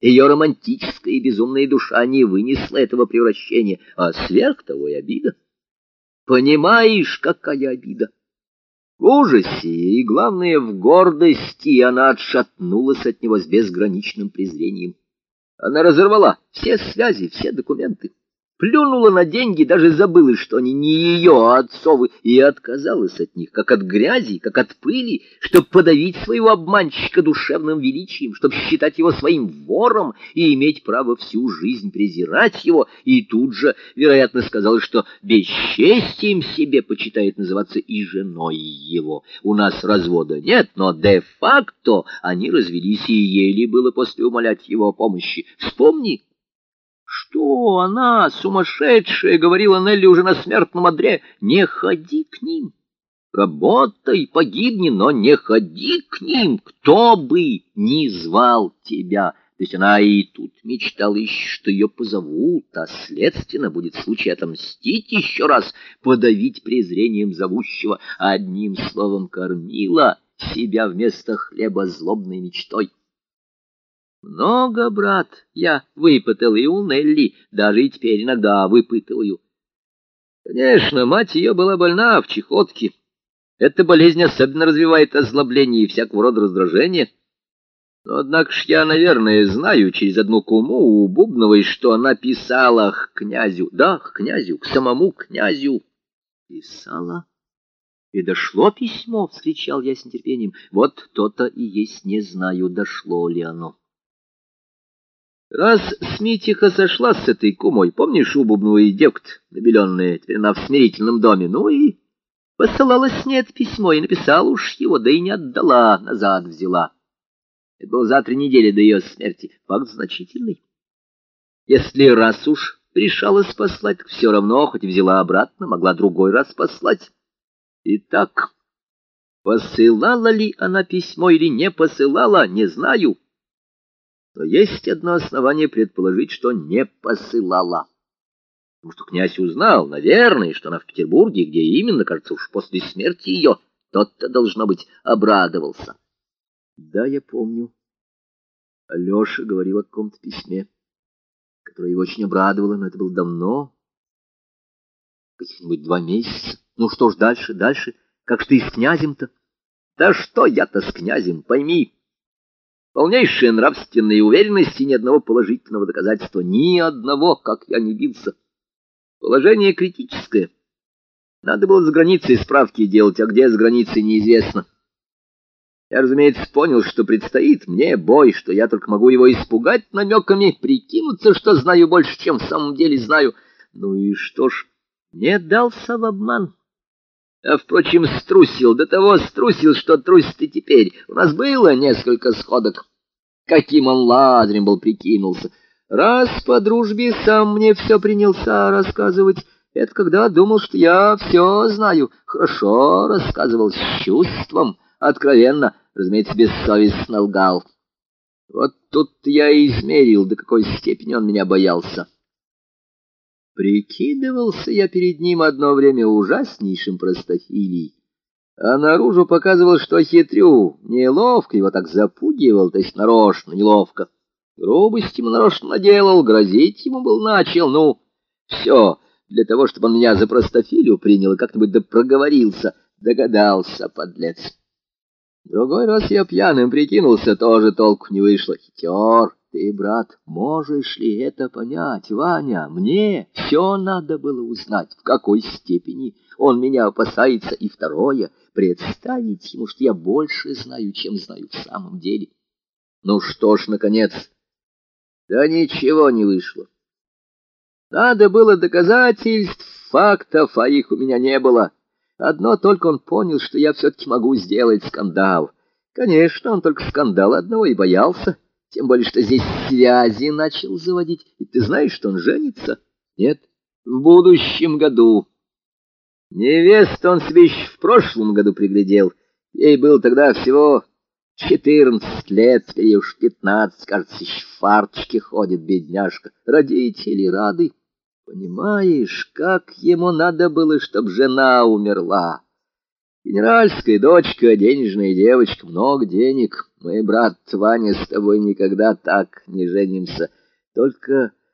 Ее романтическая и безумная душа не вынесла этого превращения, а сверх того и обида. Понимаешь, какая обида? В ужасе и, главное, в гордости она отшатнулась от него с безграничным презрением. Она разорвала все связи, все документы плюнула на деньги, даже забыла, что они не ее, а отцовы, и отказалась от них, как от грязи, как от пыли, чтобы подавить своего обманщика душевным величием, чтобы считать его своим вором и иметь право всю жизнь презирать его, и тут же, вероятно, сказала, что бесчестием себе почитает называться и женой его. У нас развода нет, но де-факто они развелись, и еле было после умолять его о помощи. Вспомни, что она, сумасшедшая, говорила Нелли уже на смертном одре, не ходи к ним. Работай, погибни, но не ходи к ним, кто бы ни звал тебя. То есть она и тут мечтала еще, что ее позовут, а следственно будет случай отомстить еще раз, подавить презрением зовущего, одним словом кормила себя вместо хлеба злобной мечтой. Много, брат, я выпытал и у Нелли, даже и теперь иногда выпытываю. Конечно, мать ее была больна в чехотке. Эта болезнь особенно развивает озлобление и всякого рода раздражение. Но, однако ж я, наверное, знаю через одну куму у Бубновой, что она писала к князю. Да, к князю, к самому князю. Писала? И дошло письмо, — вскричал я с нетерпением. Вот то-то и есть, не знаю, дошло ли оно. Раз Смитиха сошла с этой кумой, помнишь убубную девку набеленная, теперь она в смирительном доме, ну и посылала с ней это письмо, и написала уж его, да и не отдала, назад взяла. Это было за три недели до ее смерти, факт значительный. Если раз уж решалась послать, так все равно, хоть взяла обратно, могла другой раз послать. Итак, посылала ли она письмо или не посылала, не знаю но есть одно основание предположить, что не посылала. Потому что князь узнал, наверное, что она в Петербурге, где именно, кажется, уж после смерти ее, тот-то, должно быть, обрадовался. Да, я помню. Алеша говорил о каком-то письме, которое его очень обрадовало, но это было давно, каких-нибудь два месяца. Ну что ж дальше, дальше? Как ж ты с князем-то? Да что я-то с князем, пойми, Полнейшая нравственная уверенность и ни одного положительного доказательства, ни одного, как я не бился. Положение критическое. Надо было с границей справки делать, а где с границей неизвестно. Я, разумеется, понял, что предстоит мне бой, что я только могу его испугать намеками, прикинуться, что знаю больше, чем в самом деле знаю. Ну и что ж, не дался в обман. А, впрочем, струсил, до того струсил, что трусит и теперь. У нас было несколько сходок. Каким он лазарем был прикинулся. Раз по дружбе сам мне все принялся рассказывать, это когда думал, что я все знаю. Хорошо рассказывал, с чувством, откровенно, разумеется, бессовестно лгал. Вот тут я и измерил, до какой степени он меня боялся. Прикидывался я перед ним одно время ужаснейшим простофилией, а наружу показывал, что хитрю, неловко его так запугивал, то есть нарочно, неловко. Грубость ему нарочно наделал, грозить ему был начал, ну, все, для того, чтобы он меня за простофилю принял и как-нибудь да проговорился, догадался, подлец. Другой раз я пьяным прикинулся, тоже толку не вышло, хитер. Ты, брат, можешь ли это понять, Ваня? Мне все надо было узнать, в какой степени он меня опасается, и второе — представить ему, что я больше знаю, чем знаю в самом деле. Ну что ж, наконец, да ничего не вышло. Надо было доказательств, фактов, а их у меня не было. Одно только он понял, что я все-таки могу сделать скандал. Конечно, он только скандал одного и боялся. Тем более, что здесь связи начал заводить. И ты знаешь, что он женится? Нет, в будущем году. Невесту он себе в прошлом году приглядел. Ей было тогда всего четырнадцать лет, теперь уж пятнадцать, кажется, еще в ходит бедняжка. Родители рады. Понимаешь, как ему надо было, чтобы жена умерла? Генеральская дочка, денежная девочка, много денег. Мы, брат Ваня, с тобой никогда так не женимся. Только